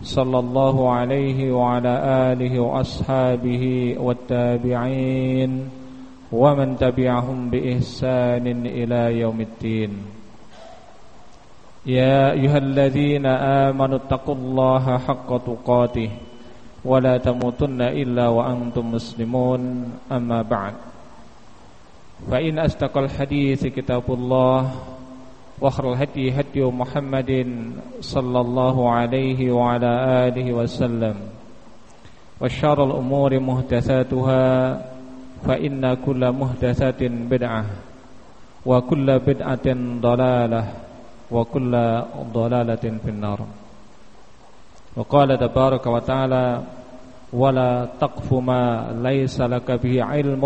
صلى الله عليه وعلى آله وأصحابه والتابعين ومن تبعهم بإحسان إلى يوم الدين. يا أيها الذين آمنوا اتقوا الله حق تقاته ولا تموتن إلا وأنتم مسلمون. أما بعد فإن أصدق الحديث كتاب الله وخر الهدي هدي محمد صلى الله عليه وعلى آله وسلم. وشر الأمور مهدثاتها فإن كل مهدثات بدعة وكل بدعة ضلالة وكل ضلالة في النار. وقال تبارك وتعالى ولا تقف ما ليس لك به علم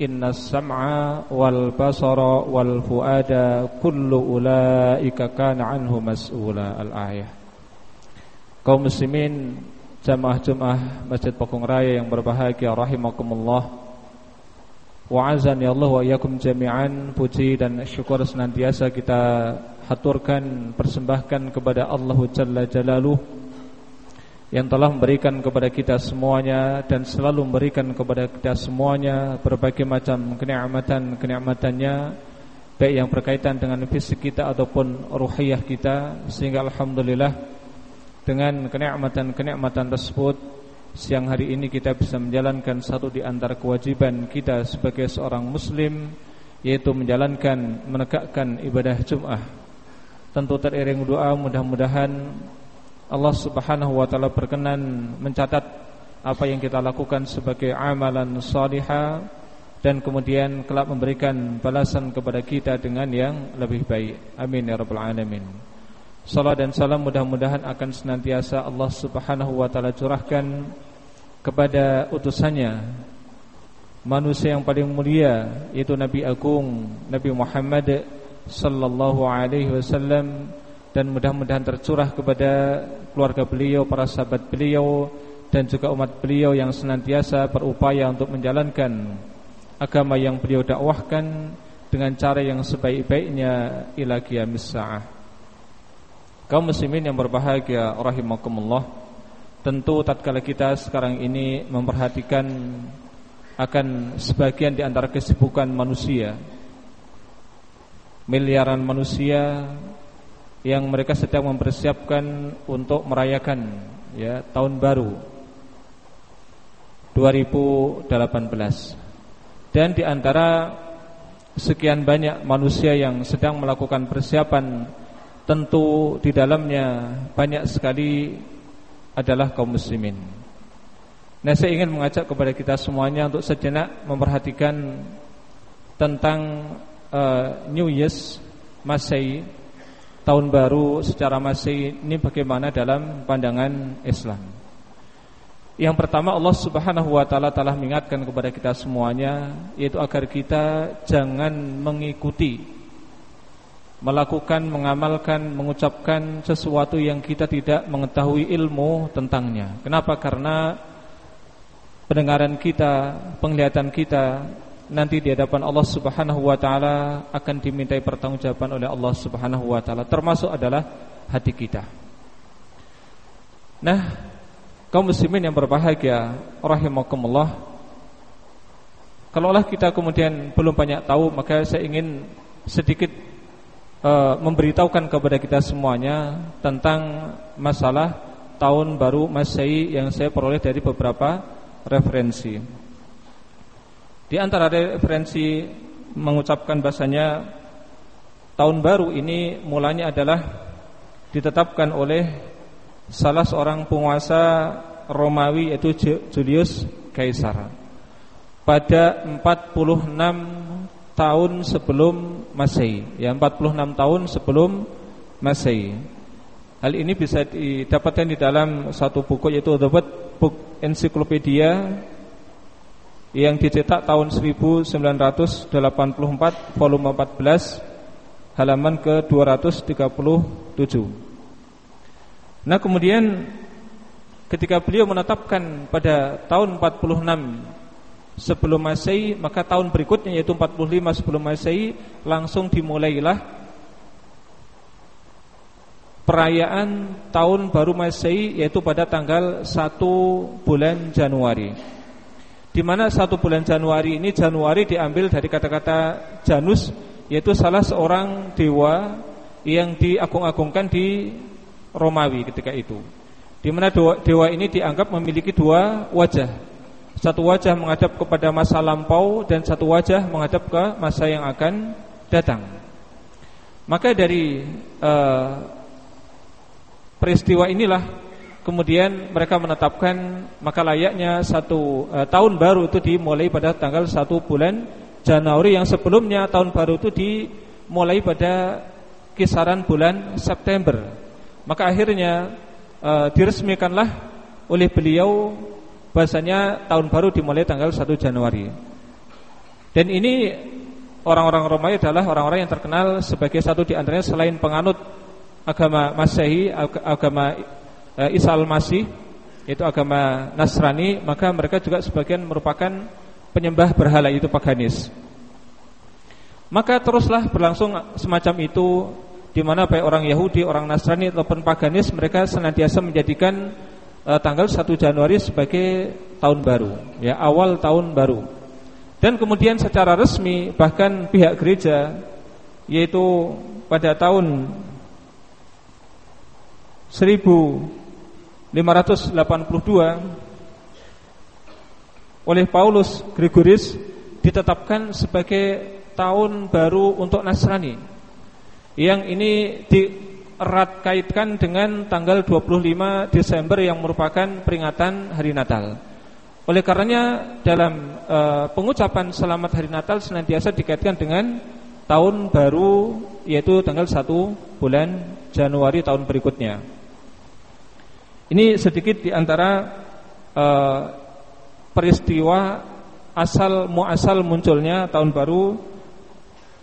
Inna sam'a wal basara wal fuada kullu ulaika kana anhu mas'ula al-ayah. Kaum muslimin jamaah Jumat Masjid Pakung Raya yang berbahagia rahimakumullah. Wa ya Allah wa iyyakum jami'an puji dan syukur senantiasa kita haturkan persembahkan kepada Allah Jalla Jalaluhu yang telah memberikan kepada kita semuanya dan selalu memberikan kepada kita semuanya berbagai macam kenikmatan-kenikmatannya baik yang berkaitan dengan fisik kita ataupun ruhiyah kita sehingga alhamdulillah dengan kenikmatan-kenikmatan tersebut siang hari ini kita bisa menjalankan satu di antara kewajiban kita sebagai seorang muslim yaitu menjalankan menegakkan ibadah Jumat tentu teriring doa mudah-mudahan Allah Subhanahu wa taala berkenan mencatat apa yang kita lakukan sebagai amalan salihah dan kemudian kelak memberikan balasan kepada kita dengan yang lebih baik. Amin ya rabbal alamin. Salam dan salam mudah-mudahan akan senantiasa Allah Subhanahu wa taala curahkan kepada utusannya manusia yang paling mulia yaitu Nabi agung Nabi Muhammad sallallahu alaihi wasallam dan mudah-mudahan tercurah kepada keluarga beliau, para sahabat beliau dan juga umat beliau yang senantiasa berupaya untuk menjalankan agama yang beliau dakwahkan dengan cara yang sebaik-baiknya ila qiyamis saah. Kaum muslimin yang berbahagia rahimakumullah, tentu tatkala kita sekarang ini memperhatikan akan sebagian di antara kesibukan manusia miliaran manusia yang mereka sedang mempersiapkan untuk merayakan ya tahun baru 2018. Dan di antara sekian banyak manusia yang sedang melakukan persiapan tentu di dalamnya banyak sekali adalah kaum muslimin. Nah, saya ingin mengajak kepada kita semuanya untuk sejenak memperhatikan tentang uh, New Year's Masehi tahun baru secara masih ini bagaimana dalam pandangan Islam. Yang pertama Allah Subhanahu wa taala telah mengingatkan kepada kita semuanya yaitu agar kita jangan mengikuti melakukan, mengamalkan, mengucapkan sesuatu yang kita tidak mengetahui ilmu tentangnya. Kenapa? Karena pendengaran kita, penglihatan kita nanti di hadapan Allah Subhanahu wa taala akan dimintai pertanggungjawaban oleh Allah Subhanahu wa taala termasuk adalah hati kita. Nah, kaum muslimin yang berbahagia rahimakumullah. Kalaulah kita kemudian belum banyak tahu, maka saya ingin sedikit uh, memberitahukan kepada kita semuanya tentang masalah tahun baru Masehi yang saya peroleh dari beberapa referensi. Di antara referensi mengucapkan bahasanya tahun baru ini mulanya adalah ditetapkan oleh salah seorang penguasa Romawi yaitu Julius Caesar. Pada 46 tahun sebelum Masehi. Ya 46 tahun sebelum Masehi. Hal ini bisa didapatkan di dalam satu buku yaitu The Book Encyclopedia yang dicetak tahun 1984 volume 14 halaman ke 237. Nah, kemudian ketika beliau menetapkan pada tahun 46 sebelum Masehi, maka tahun berikutnya yaitu 45 sebelum Masehi langsung dimulailah perayaan tahun baru Masehi yaitu pada tanggal 1 bulan Januari. Di mana satu bulan Januari ini Januari diambil dari kata-kata Janus yaitu salah seorang dewa yang diagung-agungkan di Romawi ketika itu. Di mana dewa ini dianggap memiliki dua wajah. Satu wajah menghadap kepada masa lampau dan satu wajah menghadap ke masa yang akan datang. Maka dari uh, peristiwa inilah kemudian mereka menetapkan maka layaknya satu e, tahun baru itu dimulai pada tanggal satu bulan Januari yang sebelumnya tahun baru itu dimulai pada kisaran bulan September. Maka akhirnya e, diresmikanlah oleh beliau bahasanya tahun baru dimulai tanggal 1 Januari. Dan ini orang-orang Romawi adalah orang-orang yang terkenal sebagai satu di antaranya selain penganut agama Masehi, agama uh, Isa al-Masih, itu agama Nasrani, maka mereka juga sebagian merupakan penyembah berhala itu paganis. Maka teruslah berlangsung semacam itu di mana baik orang Yahudi, orang Nasrani ataupun paganis mereka senantiasa menjadikan uh, tanggal 1 Januari sebagai tahun baru, ya awal tahun baru. Dan kemudian secara resmi bahkan pihak gereja yaitu pada tahun 1582 oleh Paulus Gregorius ditetapkan sebagai tahun baru untuk Nasrani yang ini dierat kaitkan dengan tanggal 25 Desember yang merupakan peringatan hari Natal. Oleh karenanya dalam uh, pengucapan selamat hari Natal senantiasa dikaitkan dengan tahun baru yaitu tanggal 1 bulan Januari tahun berikutnya. Ini sedikit di antara uh, peristiwa asal muasal munculnya tahun baru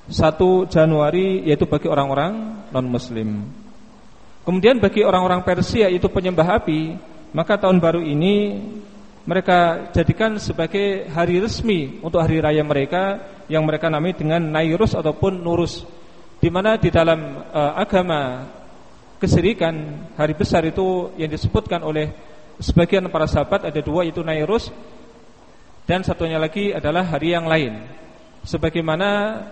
1 Januari yaitu bagi orang-orang non-muslim. Kemudian bagi orang-orang Persia yaitu penyembah api, maka tahun baru ini mereka jadikan sebagai hari resmi untuk hari raya mereka yang mereka namai dengan Nairus ataupun Nurus. Di mana di dalam uh, agama kesirikan hari besar itu yang disebutkan oleh sebagian para sahabat ada dua yaitu Nairus dan satunya lagi adalah hari yang lain. Sebagaimana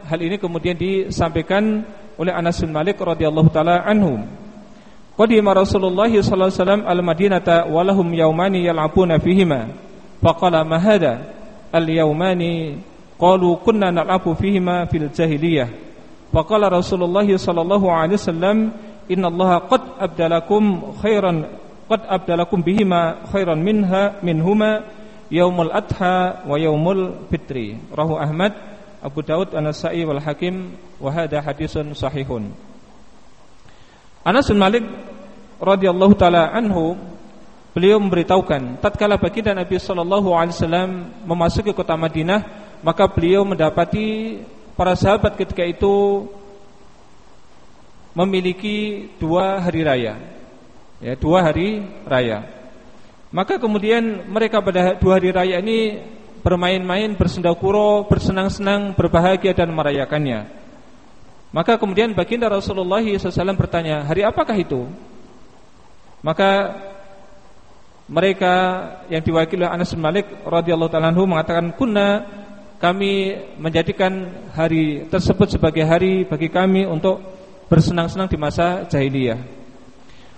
hal ini kemudian disampaikan oleh Anas bin Malik radhiyallahu taala anhu. Qadima Rasulullah sallallahu alaihi wasallam al-Madinata wa lahum yawmani yal'abuna fihima. Faqala ma hada al-yawmani qalu kunna nal'abu fihima fil jahiliyah. Faqala Rasulullah sallallahu alaihi wasallam innallaha qad abdalakum khairan qad abdalakum bihima khairan minha minhuma yaumul adha wa yaumul fitri. Rahu Ahmad Abu Daud An-Nasa'i wal Hakim wa hadha hadisun sahihun. Anas bin Malik radhiyallahu taala anhu beliau memberitahukan tatkala baginda Nabi sallallahu alaihi wasallam memasuki kota Madinah maka beliau mendapati para sahabat ketika itu memiliki dua hari raya. Ya, dua hari raya. Maka kemudian mereka pada dua hari raya ini bermain-main, bersendakuro, bersenang-senang, berbahagia dan merayakannya. Maka kemudian baginda Rasulullah SAW bertanya, hari apakah itu? Maka mereka yang diwakili oleh Anas bin Malik radhiyallahu taala mengatakan kunna kami menjadikan hari tersebut sebagai hari bagi kami untuk bersenang-senang di masa jahiliyah.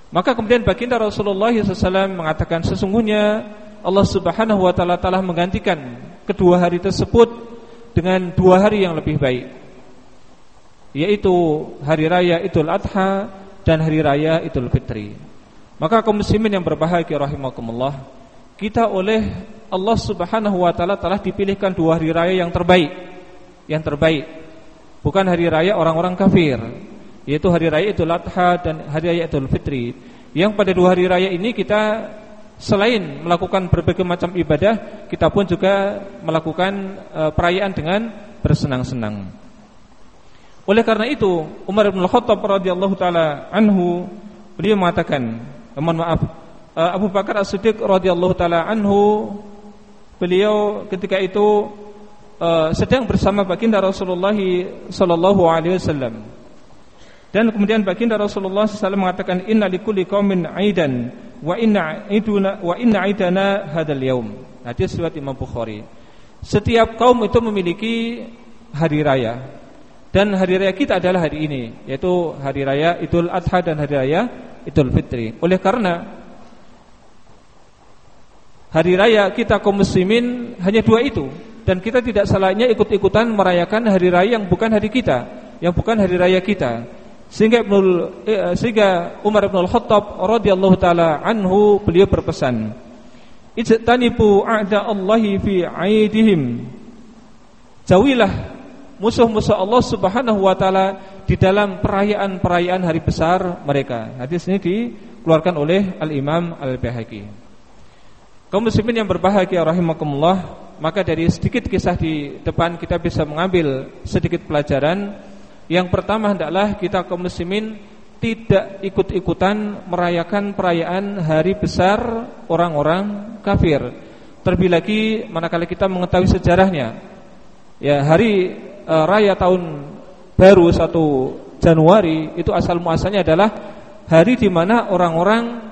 Maka kemudian baginda Rasulullah SAW mengatakan sesungguhnya Allah Subhanahu wa taala telah menggantikan kedua hari tersebut dengan dua hari yang lebih baik. Yaitu hari raya Idul Adha dan hari raya Idul Fitri. Maka kaum muslimin yang berbahagia rahimakumullah, kita oleh Allah Subhanahu wa taala telah dipilihkan dua hari raya yang terbaik. Yang terbaik. Bukan hari raya orang-orang kafir, yaitu hari raya Idul Adha dan hari raya Idul Fitri. Yang pada dua hari raya ini kita selain melakukan berbagai macam ibadah, kita pun juga melakukan uh, perayaan dengan bersenang-senang. Oleh karena itu, Umar bin Khattab radhiyallahu taala anhu beliau mengatakan, mohon maaf, uh, Abu Bakar As-Siddiq radhiyallahu taala anhu beliau ketika itu uh, sedang bersama baginda Rasulullah sallallahu alaihi wasallam. Dan kemudian baginda Rasulullah SAW mengatakan inna likulli qaumin aidan wa inna iduna wa inna aidana hadzal yaum. Hadis riwayat Imam Bukhari. Setiap kaum itu memiliki hari raya. Dan hari raya kita adalah hari ini, yaitu hari raya Idul Adha dan hari raya Idul Fitri. Oleh karena hari raya kita kaum muslimin hanya dua itu dan kita tidak salahnya ikut-ikutan merayakan hari raya yang bukan hari kita, yang bukan hari raya kita. Sehingga eh, sehingga Umar bin Al-Khattab radhiyallahu taala anhu beliau berpesan, "Ijtanibu a'da Allahi fi 'aidihim." Jauhilah musuh-musuh Allah Subhanahu wa taala di dalam perayaan-perayaan hari besar mereka. Hadis ini dikeluarkan oleh Al-Imam Al-Baihaqi. Kaum muslimin yang berbahagia rahimakumullah, maka dari sedikit kisah di depan kita bisa mengambil sedikit pelajaran yang pertama adalah kita kaum muslimin tidak ikut-ikutan merayakan perayaan hari besar orang-orang kafir. Terlebih lagi manakala kita mengetahui sejarahnya. Ya, hari e, raya tahun baru 1 Januari itu asal muasalnya adalah hari di mana orang-orang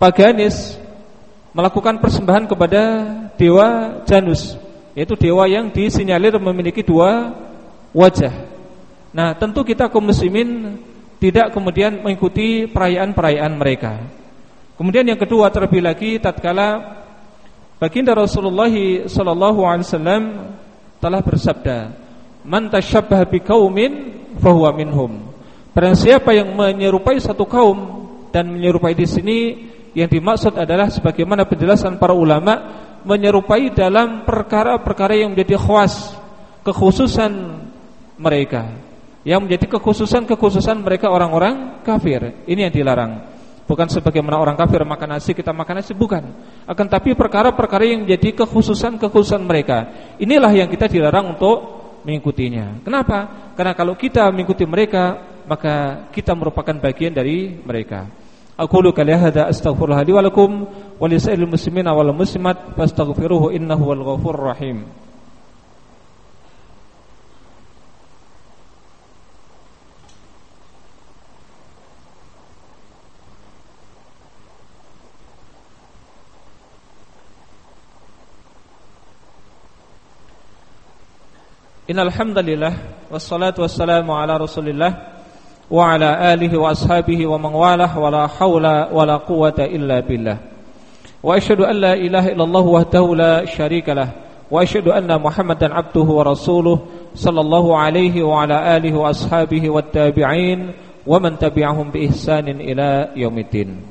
paganis melakukan persembahan kepada dewa Janus, yaitu dewa yang disinyalir memiliki dua wajah. Nah, tentu kita kaum muslimin tidak kemudian mengikuti perayaan-perayaan mereka. Kemudian yang kedua terlebih lagi tatkala baginda Rasulullah sallallahu alaihi wasallam telah bersabda, "Man tasyabbaha biqaumin fahuwa minhum." Barang siapa yang menyerupai satu kaum dan menyerupai di sini yang dimaksud adalah sebagaimana penjelasan para ulama menyerupai dalam perkara-perkara yang menjadi khas kekhususan mereka yang menjadi kekhususan-kekhususan mereka orang-orang kafir. Ini yang dilarang. Bukan sebagaimana orang kafir makan nasi kita makan nasi bukan. Akan tapi perkara-perkara yang menjadi kekhususan-kekhususan mereka. Inilah yang kita dilarang untuk mengikutinya. Kenapa? Karena kalau kita mengikuti mereka, maka kita merupakan bagian dari mereka. Aku lu kali hada astaghfirullah li wa lakum wa muslimin wal muslimat fastaghfiruhu innahu wal ghafurur rahim. Innal hamdalillah wassalatu wassalamu ala Rasulillah wa ala alihi wa ashabihi wa man walah wa la haula wa la quwata illa billah. Wa asyhadu an la ilaha illallah wahdahu la syarika lah wa asyhadu anna Muhammadan abduhu wa rasuluh sallallahu alaihi wa ala alihi wa ashabihi wat tabi'in wa man tabi'ahum bi ihsanin ila yaumiddin.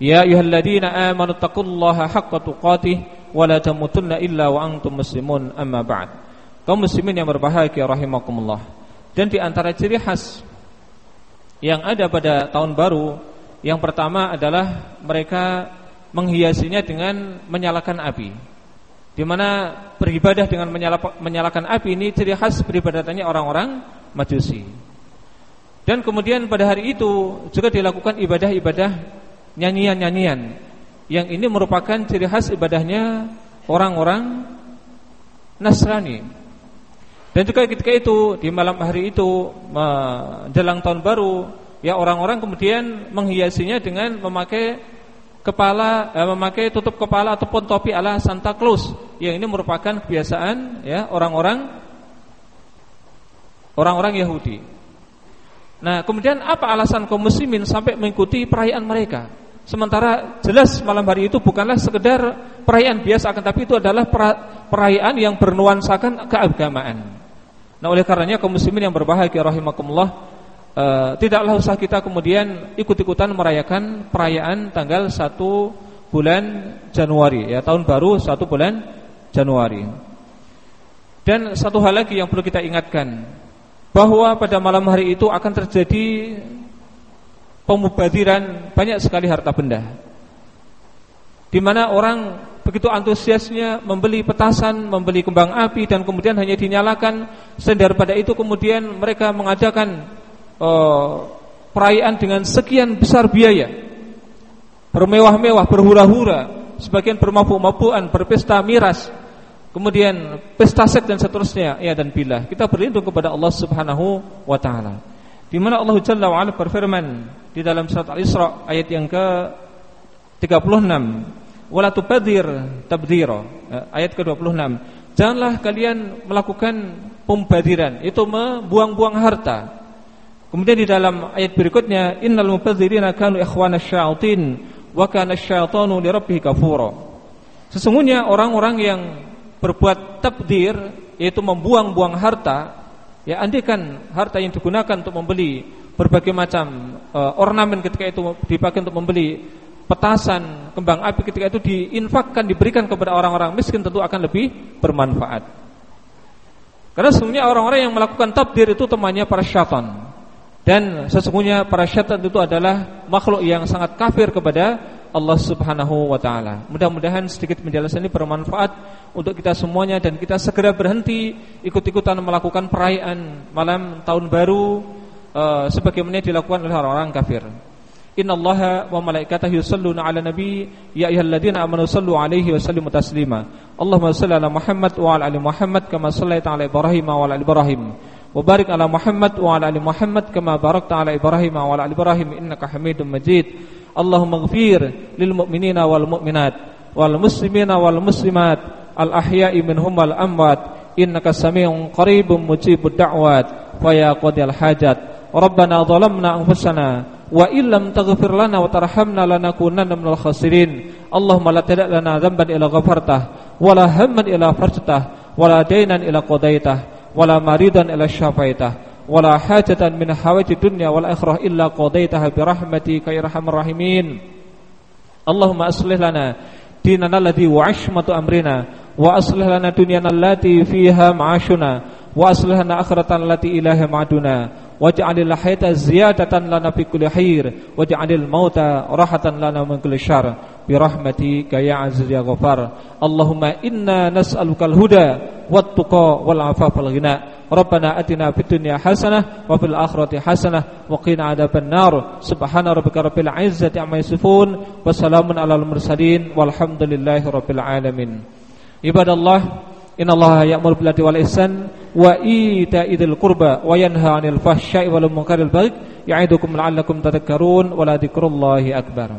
Ya ayyuhalladzina amanu taqullaha haqqa tuqatih wa la tamutunna illa wa antum muslimun amma ba'd kaum muslimin yang berbahagia rahimakumullah. Dan di antara ciri khas yang ada pada tahun baru yang pertama adalah mereka menghiasinya dengan menyalakan api. Di mana beribadah dengan menyalakan api ini ciri khas beribadatannya orang-orang Majusi. Dan kemudian pada hari itu juga dilakukan ibadah-ibadah nyanyian-nyanyian yang ini merupakan ciri khas ibadahnya orang-orang Nasrani dan juga ketika itu di malam hari itu menjelang tahun baru, ya orang-orang kemudian menghiasinya dengan memakai kepala eh, memakai tutup kepala ataupun topi ala Santa Claus. Yang ini merupakan kebiasaan ya orang-orang orang-orang Yahudi. Nah, kemudian apa alasan kaum muslimin sampai mengikuti perayaan mereka? Sementara jelas malam hari itu bukanlah sekedar perayaan biasa, akan tapi itu adalah perayaan yang bernuansakan keagamaan. Nah oleh karenanya kaum muslimin yang berbahagia rahimakumullah uh, tidaklah usah kita kemudian ikut-ikutan merayakan perayaan tanggal 1 bulan Januari ya tahun baru 1 bulan Januari. Dan satu hal lagi yang perlu kita ingatkan bahwa pada malam hari itu akan terjadi pemubadiran banyak sekali harta benda. Di mana orang begitu antusiasnya membeli petasan, membeli kembang api dan kemudian hanya dinyalakan sendiri pada itu kemudian mereka mengadakan uh, perayaan dengan sekian besar biaya. Bermewah-mewah, berhura-hura, sebagian bermabuk-mabukan, berpesta miras. Kemudian pesta seks dan seterusnya. Ya dan bila. Kita berlindung kepada Allah Subhanahu wa taala. Di mana Allah Jalla wa ala berfirman di dalam surat Al-Isra ayat yang ke 36, "Wala tubadir tabdira." Ya, ayat ke-26. Janganlah kalian melakukan pembadiran, itu membuang-buang harta. Kemudian di dalam ayat berikutnya, "Innal mubadzirina kanu ikhwana syayatin wa kana syaitanu li rabbih kafura." Sesungguhnya orang-orang yang berbuat tabdir yaitu membuang-buang harta ya andikan harta yang digunakan untuk membeli berbagai macam uh, ornamen ketika itu dipakai untuk membeli petasan, kembang api ketika itu diinfakkan diberikan kepada orang-orang miskin tentu akan lebih bermanfaat. Karena sesungguhnya orang-orang yang melakukan tabdir itu temannya para syaitan. Dan sesungguhnya para syaitan itu adalah makhluk yang sangat kafir kepada Allah Subhanahu wa taala. Mudah-mudahan sedikit penjelasan ini bermanfaat untuk kita semuanya dan kita segera berhenti ikut-ikutan melakukan perayaan malam tahun baru uh, sebagaimana dilakukan oleh orang-orang kafir. Innallaha wa malaikatahu yusalluna 'alan nabi ya ayyuhalladzina amanu sallu 'alaihi wa sallimu taslima. Allahumma shalli 'ala Muhammad wa 'ala ali Muhammad kama shallaita 'ala Ibrahim wa 'ala ali Ibrahim. Wa 'ala Muhammad wa 'ala ali Muhammad kama barakta 'ala Ibrahim wa 'ala ali Ibrahim innaka Hamidum Majid. Allahumma ighfir lil mu'minina wal mu'minat wal muslimina wal muslimat al ahya'i minhum wal amwat innaka sami'un qaribun mujibud da'wat wa ya qadil hajat rabbana zalamna anfusana wa illam taghfir lana wa tarhamna lanakunanna minal khasirin. Allahumma la tada' lana dhanban ila ghafartah wa la hamman ila farjtah wa la ila qadaitah wa maridan ila syafaitah wa hajatan min hawaji dunya wal akhirah illa qadaitaha bi rahmatika ya arhamar rahimin. Allahumma aslih lana dinana alladhi wa ashmatu amrina wa aslih lana dunyana allati fiha ma'ashuna wa aslih lana akhiratan allati ilaha ma'aduna waj'alil hayata ziyadatan lana fi kulli khair. Waj'alil mauta rahatan lana min kulli gaya bi rahmatika ya ya Allahumma inna nas'alukal huda wat tuqa wal afafa wal ghina. Rabbana atina fid dunya hasanah wa fil akhirati hasanah wa qina adhaban nar. Subhana al-mursalin walhamdulillahi rabbil alamin. Ibadallah لله رب العالمين عباد الله إن الله يأمر بالعدل والإحسان وإيتاء ذي القربى وينهى عن الفحشاء والمنكر البغي يعظكم لعلكم تذكرون ولذكر الله أكبر